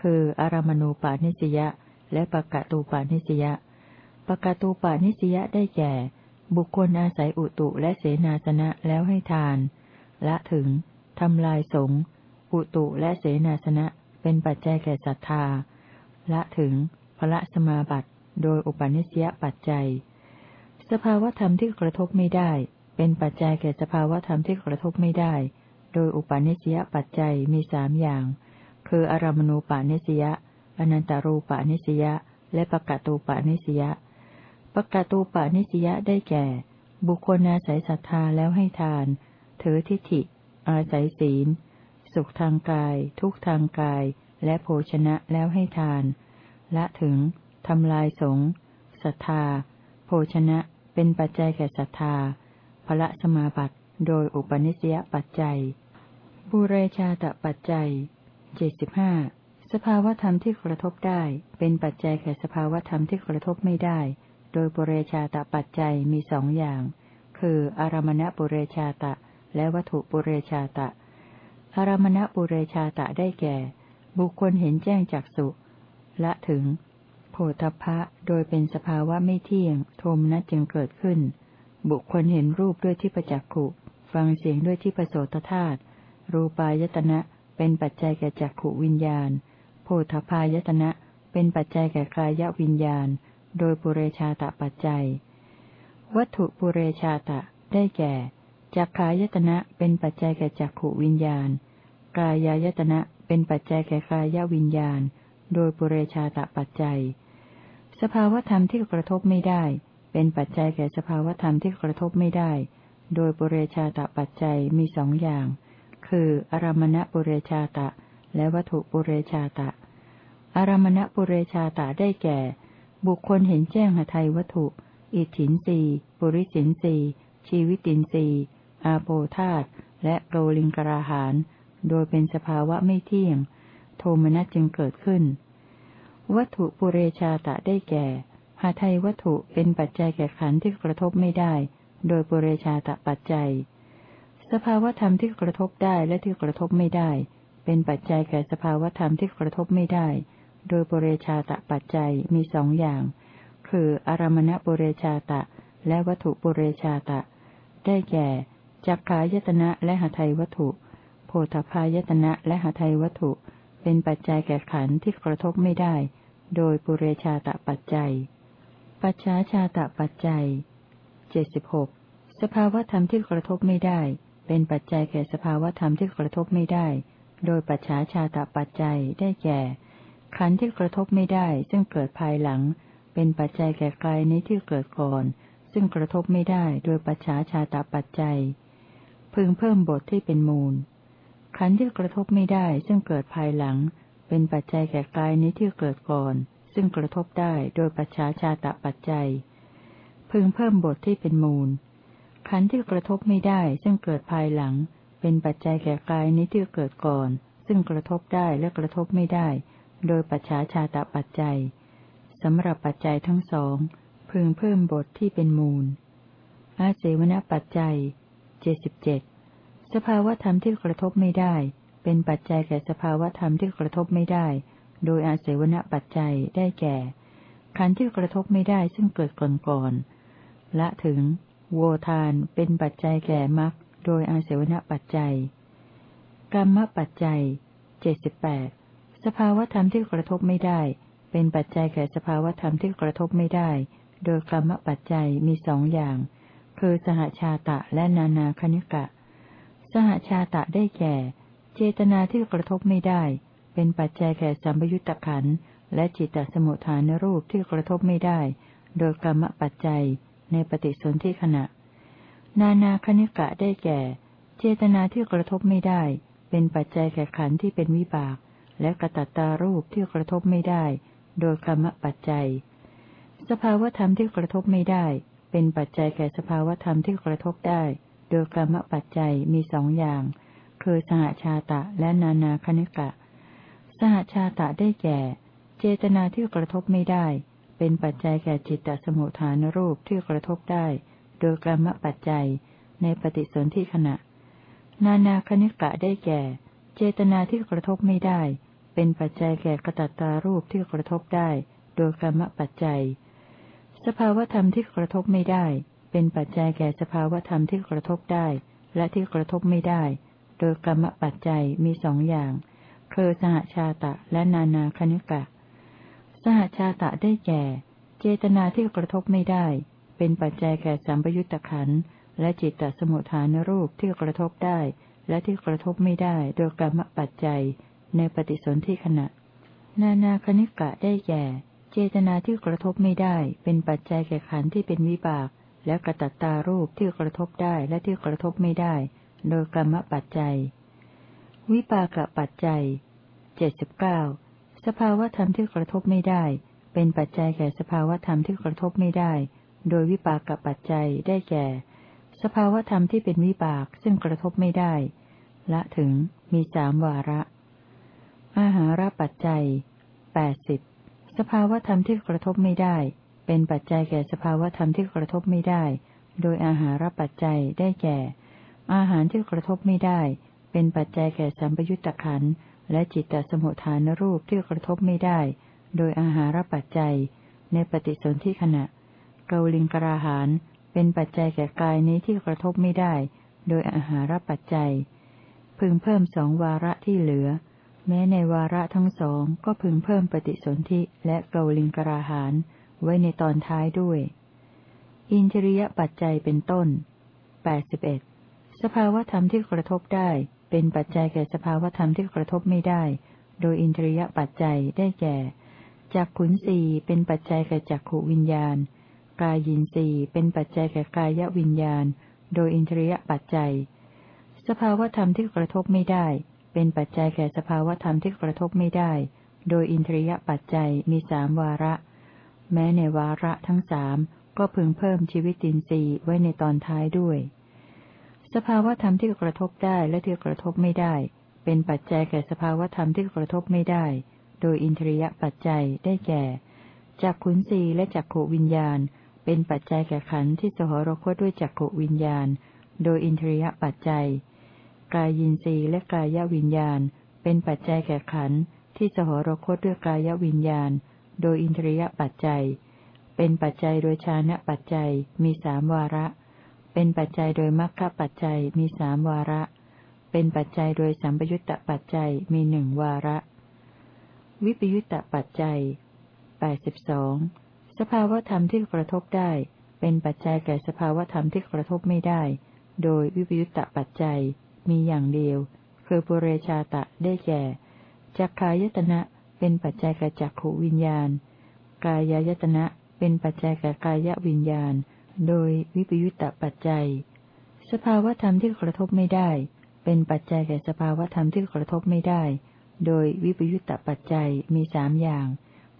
คืออารมณูปาณิสยา และปะกะตูปาณิสยะปปกะตูปานิสยะได้แก่ บุคคลอาศัยอุตุและเสนาสนะแล้วให้ทาน ละถึงทำลายสงอุตุและเสนาสนะเป็นปัจจัยแก่ศรัทธา ละถึงพระสมาบัติโดยอุปนิสยปัจจัย สภาวธรรมที่กระทบไม่ได้ เป็นปัจจัยแก่สภาวธรรมที่กระทบไม่ได้ โดยอุปนิสยปัจจัยมีสามอย่าง คืออารมณูปานิสยา อนันตารูปานิสยาและปะกะตูปานิสยาปะกะตูปานิสยาได้แก่ บุคคลอาศัยศรัทธาแล้วให้ทาน ถือทิฏฐิ อาศัยศีล สุขทางกาย ทุกทางกาย และโภชนะแล้วให้ทาน ละถึงทำลายสงศรัทธา โภชนะเป็นปัจจัยแก่ศรัทธาพระสมาบัติโดยอุปนิสยปัจจัย บุเรชาตปัจจัยเจ็ดสิบห้า สภาวธรรมที่กระทบได้ เป็นปัจจัยแก่สภาวธรรมที่กระทบไม่ได้ โดยปุเรชาตปัจจัยมีสองอย่าง คือ อารมณปุเรชาตะ และวัตถุปุเรชาตะ อารมณปุเรชาตะได้แก่ บุคคลเห็นแจ้งจากสุ ละถึง โพธพะโดยเป็นสภาวะไม่เที่ยง โทมนัสจึงเกิดขึ้น บุคคลเห็นรูปด้วยที่ประจักขุฟังเสียงด้วยที่ประโสตธาตุรูปายตนะเป็นปัจจัยแก่จักขุวิญญาณ โพธพายตนะ เป็นปัจจัยแก่กายวิญญาณ โดยปุเรชาตะปัจจัย วัตถุปุเรชาตะ ได้แก่จักขายตนะ เป็นปัจจัยแก่จักขวิญญาณ กายายตนะ เป็นปัจจัยแก่กายวิญญาณ โดยปุเรชาตะปัจจัย สภาวธรรมที่กระทบไม่ได้ เป็นปัจจัยแก่สภาวธรรมที่กระทบไม่ได้ โดยปุเรชาตะปัจจัยมีสองอย่าง คือ อารมณปุเรชาตะ และวัตถุปุเรชาตะ อารมณปุเรชาตาได้แก่ บุคคลเห็นแจ้งหทัยวัตถุ อิทธินรีปุริสินรีชีวิตินรีอาโปธาตและโรลิงกราหาน โดยเป็นสภาวะไม่เที่ยง โทมนัสจึงเกิดขึ้น วัตถุปุเรชาตะได้แก่หาไทยวัตถุเป็นปัจจัยแก่ขันที่กระทบไม่ได้ โดยปุเรชาตะปัจจัย สภาวธรรมที่กระทบได้และที่กระทบไม่ได้ เป็นปัจจัยแก่สภาวธรรมที่กระทบไม่ได้ โดยปุเรชาตะปัจจัยมีสองอย่าง คืออารมณปุเรชาตะ และวัตถุปุเรชาตะ ได้แก่จักขายตนะและหทัยวัตถุ โพธพายตนะและหทัยวัตถุ เป็นปัจจัยแก่ขันธ์ที่กระทบไม่ได้ โดยปุเรชาตะปัจจัย ปัจฉาชาตะปัจจัยเจ็ดสิบหกสภาวธรรมที่กระทบไม่ได้ เป็นปัจจัยแก่สภาวธรรมที่กระทบไม่ได้ โดยปัจฉาชาตะปัจจัยได้แก่ ขันธ์ที่กระทบไม่ได้ ซึ่งเกิดภายหลัง เป็นปัจจัยแก่กายนี้ที่เกิดก่อน ซึ่งกระทบไม่ได้โดยปัจฉาชาตาปัจจัย พึงเพิ่มบทที่เป็นมูล ขันธ์ที่กระทบไม่ได้ ซึ่งเกิดภายหลัง เป็นปัจจัยแก่กายนี้ที่เกิดก่อน ซึ่งกระทบได้โดยปัจฉาชาตาปัจจัย พึงเพิ่มบทที่เป็นมูล ขันธ์ที่กระทบไม่ได้ ซึ่งเกิดภายหลัง เป็นปัจจัยแก่กายนี้ที่เกิดก่อน ซึ่งกระทบได้และกระทบไม่ได้ โดยปัจฉาชาตะปัจจัยสำหรับปัจจัยทั้งสอง พึงเพิ่มบทที่เป็นมูล อาเสวนปัจจัยเจ็ดสิบเจ็ดสภาวธรรมที่กระทบไม่ได้ เป็นปัจจัยแก่สภาวธรรมที่กระทบไม่ได้ โดยอาเสวนปัจจัยได้แก่ ขันธ์ที่กระทบไม่ได้ซึ่งเกิดก่อนก่อนละถึง โวทานเป็นปัจจัยแก่มรรค โดยอาเสวนปัจจัย กรรมปัจจัยเจ็ดสิบแปดสภาวธรรมที่กระทบไม่ได้ เป็นปัจจัยแก่สภาวธรรมที่กระทบไม่ได้ โดยกรรมปัจจัยมีสองอย่าง คือสหชาตะและนานาคณิกะ สหชาตะได้แก่ เจตนาที่กระทบไม่ได้ เป็นปัจจัยแก่สัมยุญตขันและจิตตสมุทฐานรูปที่กระทบไม่ได้ โดยกรรมปัจจัยในปฏิสนธิขณะ นานาคณิกะได้แก่ เจตนาที่กระทบไม่ได้ เป็นปัจจัยแก่ขันที่เป็นวิบาก และกระตัตตารูปที่กระทบไม่ได้ โดยกรรมปัจจัย สภาวธรรมที่กระทบไม่ได้ เป็นปัจจัยแก่สภาวธรรมที่กระทบได้ โดยกรรมปัจจัยมีสองอย่าง คือสหชาตะและนานาคณิกะ สหชาตะได้แก่ เจตนาที่กระทบไม่ได้ เป็นปัจจัยแก่จิตตสมุทฐานรูปที่กระทบได้ โดยกรรมปัจจัย ในปฏิสนธิขณะ นานาคณิกะได้แก่ เจตนาที่กระทบไม่ได้ เป็นปัจจัยแก่กระตัตตารูปที่กระทบได้ โดยกรรมปัจจัย สภาวธรรมที่กระทบไม่ได้ เป็นปัจจัยแก่สภาวธรรมที่กระทบได้ และที่กระทบไม่ได้ โดยกรรมปัจจัยมีสองอย่าง คือสหชาตะและนานาคณิกะ สหชาตะได้แก่ เจตนาที่กระทบไม่ได้ เป็นปัจจัยแก่สัมปยุตตะขันและจิตตสมุทฐานรูปที่กระทบได้ และที่กระทบไม่ได้โดยกรรมปัจจัย ในปฏิสนธิขณะ นานาคณิกะได้แก่ เจตนาที่กระทบไม่ได้ เป็นปัจจัยแก่ขันที่เป็นวิบาก และกระตัตตารูปที่กระทบได้และที่กระทบไม่ได้ โดยกรรมปัจจัย วิปากปัจจัยเจ็ดสิบเก้าสภาวธรรมที่กระทบไม่ได้ เป็นปัจจัยแก่สภาวธรรมที่กระทบไม่ได้ โดยวิปากปัจจัยได้แก่ สภาวธรรมที่เป็นวิบากซึ่งกระทบไม่ได้ ละถึงมีสามวาระ อาหารปัจจัยแปดสิบสภาวธรรมที่กระทบไม่ได้ เป็นปัจจัยแก่สภาวธรรมที่กระทบไม่ได้ โดยอาหารปัจจัยได้แก่ อาหารที่กระทบไม่ได้ เป็นปัจจัยแก่สัมปยุตตะขันและจิตตสมุทฐานรูปที่กระทบไม่ได้ โดยอาหารปัจจัย ในปฏิสนธิขณะ กาลิงกราหานเป็นปัจจัยแก่กายนี้ที่กระทบไม่ได้ โดยอาหารปัจจัย พึงเพิ่มสองวาระที่เหลือ แม้ในวาระทั้งสองก็พึงเพิ่มปฏิสนธิและเกาลิงกราหานไว้ในตอนท้ายด้วย อินทริยปัจจัยเป็นต้นแปดสิบเอ็ดสภาวธรรมที่กระทบได้ เป็นปัจจัยแก่สภาวธรรมที่กระทบไม่ได้ โดยอินทรียปัจจัยได้แก่จากขุนสีเป็นปัจจัยแก่จักขวิญญาณ กายินสีเป็นปัจจัยแก่กายวิญญาณ โดยอินทรียปัจจัย สภาวธรรมที่กระทบไม่ได้ เป็นปัจจัยแก่สภาวธรรมที่กระทบไม่ได้ โดยอินทรียปัจจัยมีสามวาระ แม้ในวาระทั้งสามก็พึงเพิ่มชีวิตินทรีย์ไว้ในตอนท้ายด้วย สภาวธรรมที่กระทบได้และที่กระทบไม่ได้ เป็นปัจจัยแก่สภาวธรรมที่กระทบไม่ได้ โดยอินทรียปัจจัยได้แก่จากขุนสีและจักขวิญญาณ เป็นปัจจัยแก่ขันธ์ที่สหรคตด้วยจักขวิญญาณ โดยอินทรียปัจจัย กายินรีและกายวิญญาณ เป็นปัจจัยแก่ขันธ์ที่สหรคตด้วยกายวิญญาณ โดยอินทรียปัจจัย เป็นปัจจัยโดยชานะปัจจัยมีสามวาระ เป็นปัจจัยโดยมรรคปัจจัยมีสามวาระ เป็นปัจจัยโดยสัมปยุตตปัจจัยมีหนึ่งวาระ วิปยุตตปัจจัยแปดสิบสอง สภาวธรรมที่กระทบได้ เป็นปัจจัยแก่สภาวธรรมที่กระทบไม่ได้ โดยวิปยุตตปัจจัยมีอย่างเดียว คือปุเรชาตะได้แก่จักขายตนะเป็นปัจจัยแก่จักขวิญญาณ กายายตนะเป็นปัจจัยแก่กายวิญญาณ โดยวิปยุตตปัจจัย สภาวธรรมที่กระทบไม่ได้ เป็นปัจจัยแก่สภาวธรรมที่กระทบไม่ได้ โดยวิปยุตตปัจจัยมีสามอย่าง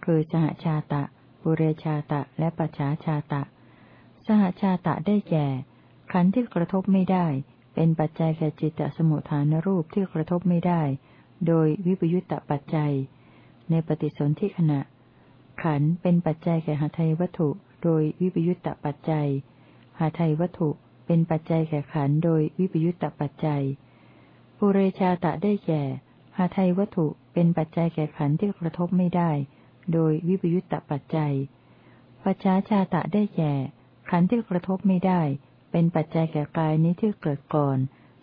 คือสหชาตะ ปุเรชาตะและปัจฉาชาตะ สหชาตะได้แก่ ขันธ์ที่กระทบไม่ได้ เป็นปัจจัยแก่จิตตสมุทฐานรูปที่กระทบไม่ได้ โดยวิปยุตตปัจจัย ในปฏิสนธิขณะ ขันธ์เป็นปัจจัยแก่หาไทยวัตถุ โดยวิปยุตตปัจจัย หาไทยวัตถุเป็นปัจจัยแก่ขันโดยวิปยุตตปัจจัย ปุเรชาตะได้แก่หาไทยวัตถุเป็นปัจจัยแก่ขันที่กระทบไม่ได้ โดยวิปยุตตปัจจัย ปัจฉาชาตะได้แก่ ขันธ์ที่กระทบไม่ได้ เป็นปัจจัยแก่กายนี้ที่เกิดก่อน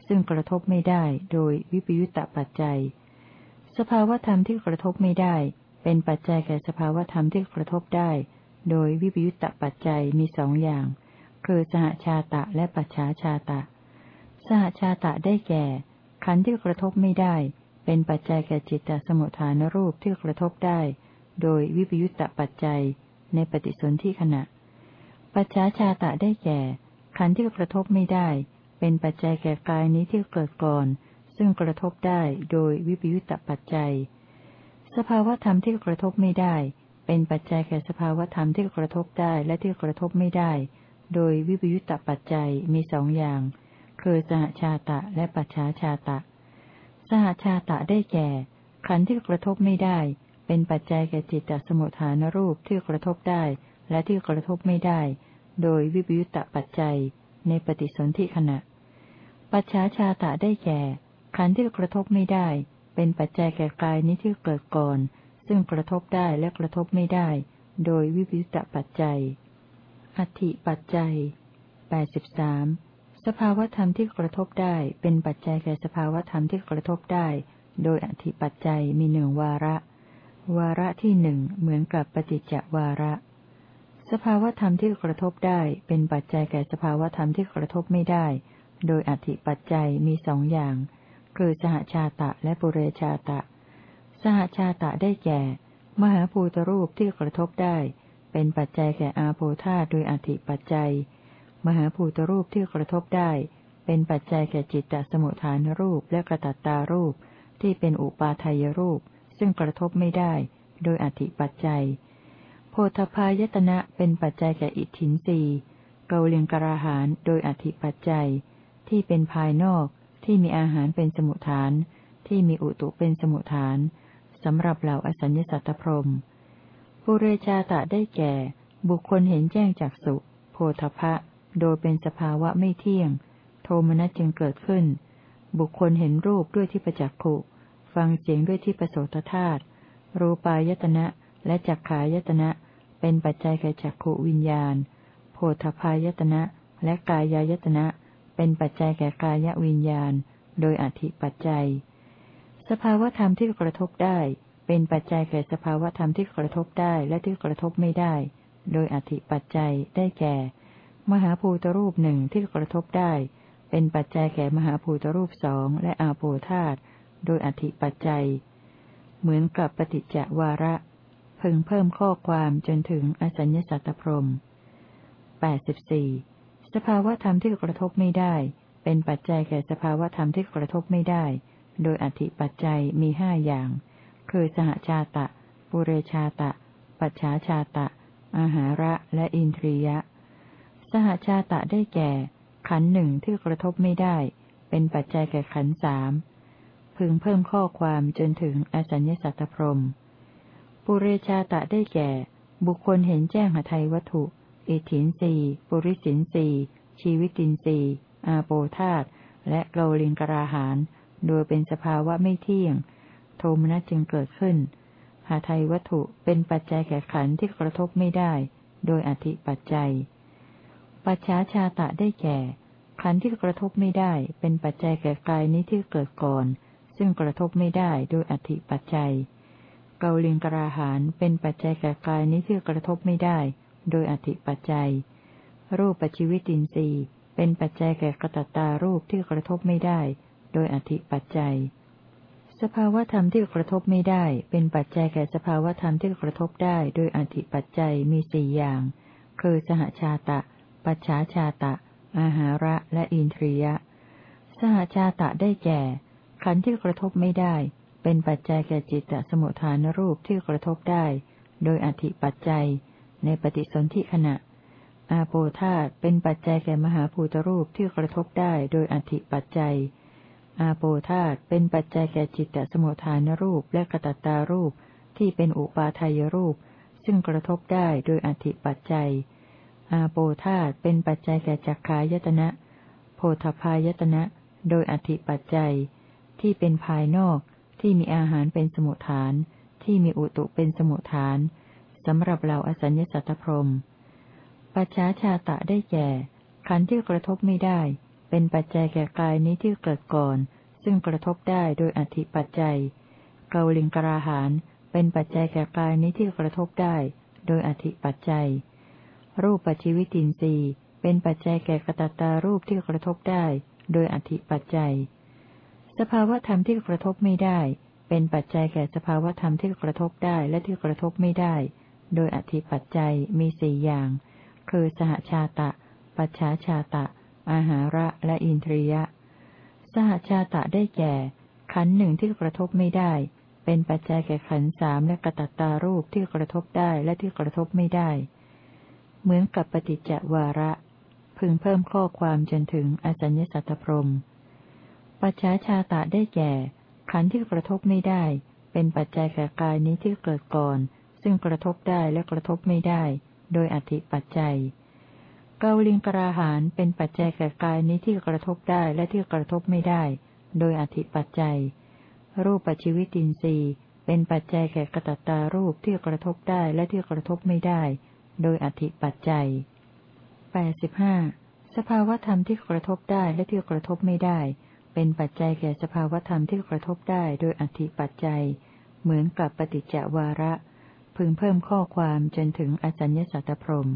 ซึ่งกระทบไม่ได้โดยวิปยุตตปัจจัย สภาวธรรมที่กระทบไม่ได้ เป็นปัจจัยแก่สภาวธรรมที่กระทบได้ โดยวิปยุตตปัจจัยมีสองอย่าง คือสหชาตะและปัจฉาชาตะ สหชาตะได้แก่ ขันธ์ที่กระทบไม่ได้ เป็นปัจจัยแก่จิตตสมุทฐานรูปที่กระทบได้ โดยวิปยุตตปัจจัยในปฏิสนธิขณะ ปัจฉาชาตะได้แก่ ขันธ์ที่กระทบไม่ได้ เป็นปัจจัยแก่กายนี้ที่เกิดก่อน ซึ่งกระทบได้โดยวิปยุตตปัจจัย สภาวธรรมที่กระทบไม่ได้ เป็นปัจจัยแก่สภาวธรรมที่กระทบได้และที่กระทบไม่ได้ โดยวิปยุตตปัจจัยมีสองอย่าง คือสหชาตะและปัจฉาชาตะ สหชาตะได้แก่ ขันธ์ที่กระทบไม่ได้ เป็นปัจจัยแก่จิตตสมุทฐานรูปที่กระทบได้ และที่กระทบไม่ได้ โดยวิปยุตตปัจจัย ในปฏิสนธิขณะ ปัจฉาชาตะได้แก่ ขันธ์ที่กระทบไม่ได้ เป็นปัจจัยแก่กายนี้ที่เกิดก่อน ซึ่งกระทบได้และกระทบไม่ได้ โดยวิปิตปัจจัย อธิปัจจัยแปดสิบสามสภาวธรรมที่กระทบได้ เป็นปัจจัยแก่สภาวธรรมที่กระทบได้ โดยอธิปัจจัยมีหนึ่งวาระ วาระที่หนึ่งเหมือนกับปฏิจจวาระ สภาวธรรมที่กระทบได้เป็นปัจจัยแก่สภาวธรรมที่กระทบไม่ได้ โดยอธิปัจจัยมีสองอย่าง คือสหชาตะและปุเรชาตะ สหชาตะได้แก่ มหาภูตรูปที่กระทบได้ เป็นปัจจัยแก่อาโพธาโดยอธิปัจจัย มหาภูตรูปที่กระทบได้ เป็นปัจจัยแก่จิตตสมุทฐานรูปและกระตัตตารูปที่เป็นอุปาทายรูป ซึ่งกระทบไม่ได้ โดยอธิปัจจัย โพธพายตนะเป็นปัจจัยแก่อิทธินรีเกาเลียงกราหานโดยอธิปัจจัย ที่เป็นภายนอก ที่มีอาหารเป็นสมุทฐาน ที่มีอุตุเป็นสมุทฐานสำหรับเหล่าอสัญญสัตตพรมปุเรชาตะได้แก่ บุคคลเห็นแจ้งจากสุ โพธพะ โดยเป็นสภาวะไม่เที่ยง โทมนัสจึงเกิดขึ้น บุคคลเห็นรูปด้วยที่ประจักขุ ฟังเสียงด้วยที่ประโสตธาตุรูปายตนะและจักขายตนะ เป็นปัจจัยแก่จักขวิญญาณ โพธพายตนะและกายายตนะ เป็นปัจจัยแก่กายวิญญาณ โดยอธิปัจจัย สภาวธรรมที่กระทบได้ เป็นปัจจัยแก่สภาวธรรมที่กระทบได้และที่กระทบไม่ได้ โดยอธิปัจจัยได้แก่ มหาภูตรูปหนึ่งที่กระทบได้ เป็นปัจจัยแก่มหาภูตรูปสองและอาโปธาต โดยอธิปัจจัย เหมือนกับปฏิจจวาระ พึงเพิ่มข้อความจนถึงอสัญญสัตตพรมแปดสิบสี่สภาวธรรมที่กระทบไม่ได้ เป็นปัจจัยแก่สภาวธรรมที่กระทบไม่ได้ โดยอธิปัจจัยมีห้าอย่าง คือสหชาตะ ปุเรชาตะ ปัจฉาชาตะ อาหาระและอินทรียะ สหชาตะได้แก่ ขันหนึ่งที่กระทบไม่ได้ เป็นปัจจัยแก่ขันสาม พึงเพิ่มข้อความจนถึงอสัญญสัตตพรมปุเรชาตะได้แก่ บุคคลเห็นแจ้งหทัยวัตถุอิถินสีปุริสินสีชีวิตินสีอาโปธาตและเกลลิงกราหานโดยเป็นสภาวะไม่เที่ยง โทมนัสจึงเกิดขึ้น หาไทยวัตถุเป็นปัจจัยแก่ขันที่กระทบไม่ได้ โดยอธิปัจจัย ปัจฉาชาตะได้แก่ ขันที่กระทบไม่ได้ เป็นปัจจัยแก่กายนี้ที่เกิดก่อน ซึ่งกระทบไม่ได้โดยอธิปัจจัย เกาลิงกราหานเป็นปัจจัยแก่กายนี้ที่กระทบไม่ได้ โดยอธิปัจจัย รูปปัจจิวิตินทรีย์เป็นปัจจัยแก่กระตัตตารูปที่กระทบไม่ได้ โดยอธิปัจจัย สภาวธรรมที่กระทบไม่ได้ เป็นปัจจัยแก่สภาวธรรมที่กระทบได้ โดยอธิปัจจัยมีสี่อย่าง คือสหชาตะ ปัจฉาชาตะอาหาระและอินทรียะ สหชาตะได้แก่ ขันธ์ที่กระทบไม่ได้ เป็นปัจจัยแก่จิตตสมุทฐานรูปที่กระทบได้ โดยอธิปัจจัย ในปฏิสนธิขณะ อาโปธาตเป็นปัจจัยแก่มหาภูตรูปที่กระทบได้โดยอธิปัจจัย อาโปธาตเป็นปัจจัยแก่จิตตสมุทฐานรูปและกระตัตตารูปที่เป็นอุปาทายรูป ซึ่งกระทบได้โดยอธิปัจจัย อาโปธาตเป็นปัจจัยแก่จักขายตนะโพธพายตนะ โดยอธิปัจจัย ที่เป็นภายนอก ที่มีอาหารเป็นสมุทฐาน ที่มีอุตุเป็นสมุทฐานสำหรับเราอสัญญสัตตพรมปัจฉาชาตะได้แก่ ขันธ์ที่กระทบไม่ได้ เป็นปัจจัยแก่กายนี้ที่เกิดก่อน ซึ่งกระทบได้โดยอธิปัจจัย เกาลิงกราหาน เป็นปัจจัยแก่กายนี้ที่กระทบได้ โดยอธิปัจจัย รูปปัจจิวิตินรีเป็นปัจจัยแก่กระตัตตารูปที่กระทบได้ โดยอธิปัจจัย สภาวธรรมที่กระทบไม่ได้ เป็นปัจจัยแก่สภาวธรรมที่กระทบได้และที่กระทบไม่ได้ โดยอธิปัจจัยมีสี่อย่าง คือสหชาตะ ปัจฉาชาตะ อาหาระและอินทรียะ สหชาตะได้แก่ ขันหนึ่งที่กระทบไม่ได้ เป็นปัจจัยแก่ขันสามและกระตัตตารูปที่กระทบได้และที่กระทบไม่ได้ เหมือนกับปฏิจจวาระ พึงเพิ่มข้อความจนถึงอสัญญสัตตพรม ปัจฉาชาตะได้แก่ ขันธ์ที่กระทบไม่ได้ เป็นปัจจัยแก่กายนี้ที่เกิดก่อน ซึ่งกระทบได้และกระทบไม่ได้ โดยอธิปัจจัยเกาลิงกราหานเป็นปัจจัยแก่กายนี้ที่กระทบได้และที่กระทบไม่ได้ โดยอธิปัจจัย รูปปัจจิวิตินทรีย์ เป็นปัจจัยแก่กระตัตตารูปที่กระทบได้และที่กระทบไม่ได้ โดยอธิปัจจัยแปดสิบห้าสภาวธรรมที่กระทบได้และที่กระทบไม่ได้ เป็นปัจจัยแก่สภาวธรรมที่กระทบได้โดยอธิปัจจัย เหมือนกับปฏิจจวาระ พึงเพิ่มข้อความจนถึงอสัญญสัตตพรม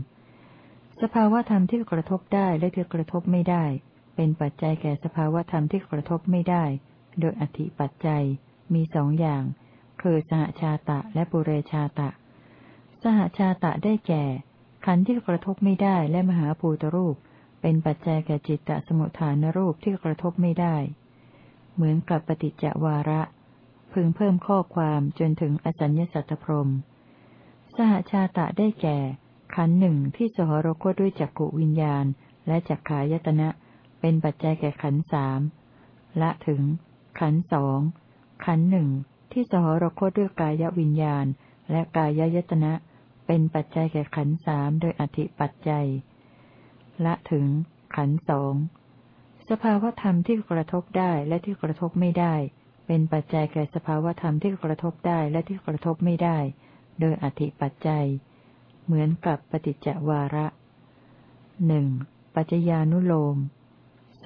สภาวธรรมที่กระทบได้และที่กระทบไม่ได้ เป็นปัจจัยแก่สภาวธรรมที่กระทบไม่ได้ โดยอธิปัจจัยมีสองอย่าง คือสหชาตะและปุเรชาตะ สหชาตะได้แก่ ขันธ์ที่กระทบไม่ได้และมหาภูตรูป เป็นปัจจัยแก่จิตตสมุทฐานรูปที่กระทบไม่ได้ เหมือนกับปฏิจจวาระ พึงเพิ่มข้อความจนถึงอสัญญสัตตพรม สหชาตะได้แก่ ขันหนึ่งที่สหรคตด้วยจักกุวิญญาณ และจักขายตนะ เป็นปัจจัยแก่ขันสามละถึง ขันสองขันหนึ่งที่สหรคตด้วยกายวิญญาณ และกายยตนะ เป็นปัจจัยแก่ขันสามโดยอธิปัจจัย ละถึง ขันสองสภาวธรรมที่กระทบได้และที่กระทบไม่ได้ เป็นปัจจัยแก่สภาวธรรมที่กระทบได้และที่กระทบไม่ได้ โดยอธิปัจจัย เหมือนกับปฏิจจวาระหนึ่งปัจจญานุโลม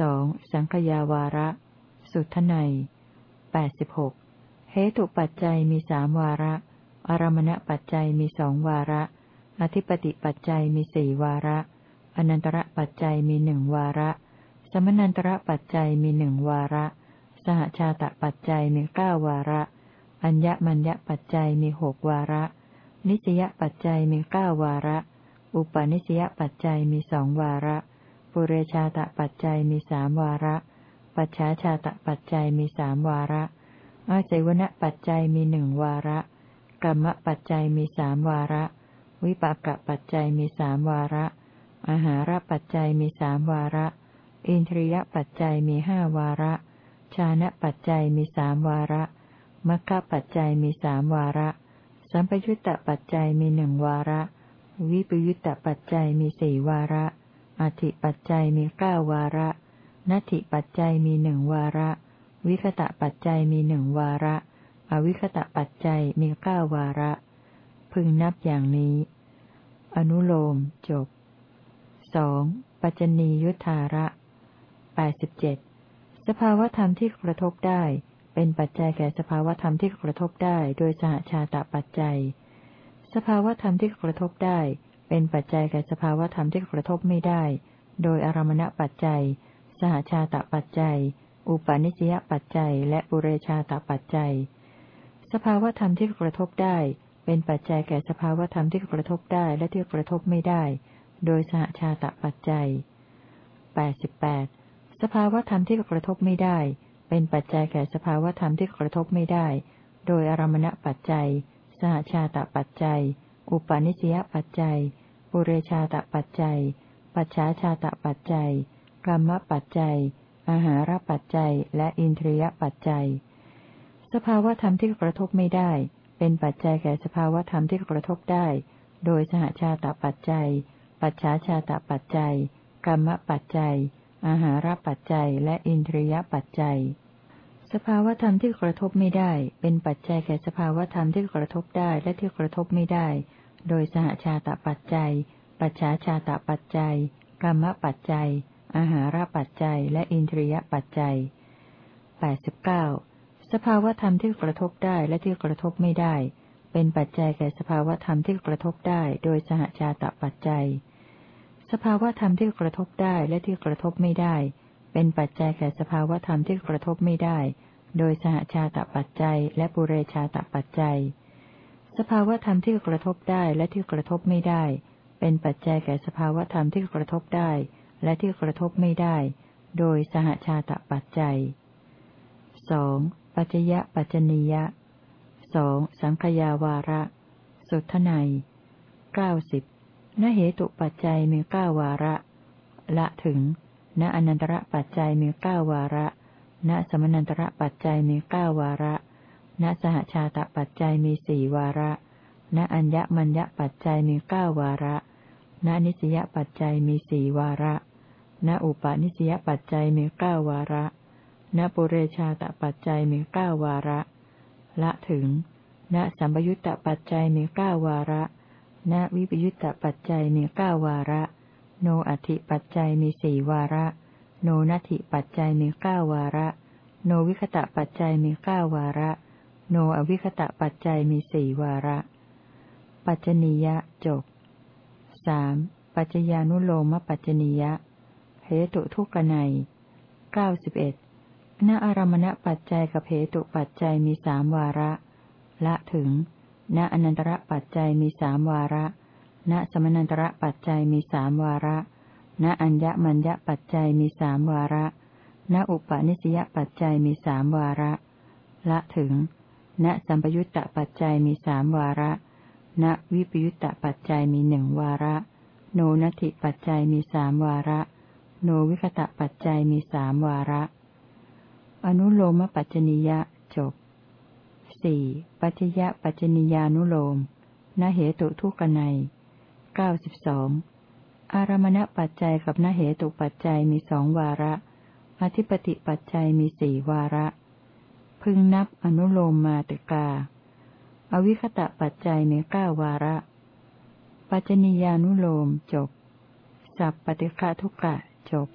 สองสังขยาวาระ สุทไนแปดสิบหกเหตุปัจจัยมีสามวาระ อารมณปัจจัยมีสองวาระ อธิปติปัจจัยมีสี่วาระ อนันตระปัจจัยมีหนึ่งวาระ สมนันตระปัจจัยมีหนึ่งวาระ สหชาตปัจจัยมีเก้าวาระ อัญญมัญญปัจจัยมีหกวาระ นิสยปัจจัยมีเก้าวาระ อุปาณิสยปัจจัยมีสองวาระ ปุเรชาตปัจจัยมีสามวาระ ปัจฉาชาตปัจจัยมีสามวาระ อาศัยวณปัจจัยมีหนึ่งวาระ กรรมปัจจัยมีสามวาระ วิปากปัจจัยมีสามวาระ อาหารปัจจัยมีสามวาระ อินทรียปัจจัยมีห้าวาระ ชานะปัจจัยมีสามวาระมัคคะปัจจัยมีสามวาระ สัมปยุตตปัจจัยมีหนึ่งวาระ วิปยุตตปัจจัยมีสี่วาระ อธิปัจจัยมีเก้าวาระ นัตถิปัจจัยมีหนึ่งวาระ วิคตะปัจจัยมีหนึ่งวาระ อวิคตะปัจจัยมีเก้าวาระ พึงนับอย่างนี้ อนุโลมจบ สองปัจจนียุทธาระแปดสิบเจ็ดสภาวธรรมที่กระทบได้ เป็นปัจจัยแก่สภาวธรรมที่กระทบได้โดยสหชาตปัจจัย สภาวธรรมที่กระทบได้ เป็นปัจจัยแก่สภาวธรรมที่กระทบไม่ได้ โดยอารมณปัจจัย สหชาตปัจจัย อุปาณิสยปัจจัย และปุเรชาตปัจจัย สภาวธรรมที่กระทบได้ เป็นปัจจัยแก่สภาวธรรมที่กระทบได้และที่กระทบไม่ได้ โดยสหชาตปัจจัยแปดสิบแปดสภาวธรรมที่กระทบไม่ได้ เป็นปัจจัยแก่สภาวธรรมที่กระทบไม่ได้ โดยอารมณปัจจัย สหชาตปัจจัย อุปาณิสยปัจจัย ปุเรชาตปัจจัย ปัจฉาชาตปัจจัยกรรมปัจจัย อาหารปัจจัย และอินทรียปัจจัย สภาวธรรมที่กระทบไม่ได้ เป็นปัจจัยแก่สภาวธรรมที่กระทบได้ โดยสหชาตปัจจัย ปัจฉาชาตปัจจัย กรรมปัจจัย อาหารปัจจัย และอินทรียปัจจัย สภาวธรรมที่กระทบไม่ได้ เป็นปัจจัยแก่สภาวธรรมที่กระทบได้และที่กระทบไม่ได้ โดยสหชาตปัจจัย ปัจฉาชาตปัจจัย กรรมปัจจัย อาหารปัจจัย และอินทรียปัจจัยแปดสิบเก้าสภาวธรรมที่กระทบได้และที่กระทบไม่ได้ เป็นปัจจัยแก่สภาวธรรมที่กระทบได้ โดยสหชาตปัจจัย สภาวธรรมที่กระทบได้และที่กระทบไม่ได้ เป็นปัจจัยแก่สภาวธรรมที่กระทบไม่ได้ โดยสหชาตปัจจัย และปุเรชาตปัจจัย สภาวธรรมที่กระทบได้และที่กระทบไม่ได้ เป็นปัจจัยแก่สภาวธรรมที่กระทบได้ และที่กระทบไม่ได้ โดยสหชาตปัจจัยสองปัจจยปัจจนียะสองสังขยาวาระ สุทไนเก้าสิบ นเหตุปัจจัยมีเก้าวาระ ละถึง ณอนันตระปัจจัยมีเก้าวาระ ณสมนันตระปัจจัยมีเก้าวาระ ณสหชาตปัจจัยมีสี่วาระ ณอัญญมัญญปัจจัยมีเก้าวาระ ณนิสยปัจจัยมีสี่วาระ ณอุปาณิสยปัจจัยมีเก้าวาระ ณปุเรชาตปัจจัยมีเก้าวาระ ละถึง ณสัมปยุตตปัจจัยมีเก้าวาระ ณวิปยุตตปัจจัยมีเก้าวาระ โนอัติปัจจัยมีสี่วาระ โนนัตถิปัจจัยมีเก้าวาระ โนวิคตะปัจจัยมีเก้าวาระ โนอวิคตะปัจจัยมีสี่วาระ ปัจจนียะจบสามปัจจญานุโลมปัจจนียะเหตุทุกนัยเก้าสิบเอ็ดณอารมณปัจจัยกับเหตุปัจจัยมีสามวาระ ละถึง ณอนันตระปัจจัยมีสามวาระ ณสมนันตระปัจจัยมีสามวาระ ณอัญญมัญญปัจจัยมีสามวาระ ณอุปนิสยปัจจัยมีสามวาระ ละถึง ณสัมปยุตตปัจจัยมีสามวาระ ณวิปยุตตปัจจัยมีหนึ่งวาระ โนนัตถิปัจจัยมีสามวาระ โนวิคตะปัจจัยมีสามวาระ อนุโลมปัจจนิยะจบ สี่ปัจจยะปัจจนิยานุโลมนเหตุทุกนัยเก้าสิบสองอารมณปัจจัยกับนเหตุปัจจัยมีสองวาระ อธิปติปัจจัยมีสี่วาระ พึงนับอนุโลมมาติกา อวิคตะปัจจัยมีเก้าวาระ ปัจจนิยานุโลมจบ สัพปฏิฆะทุกะจบ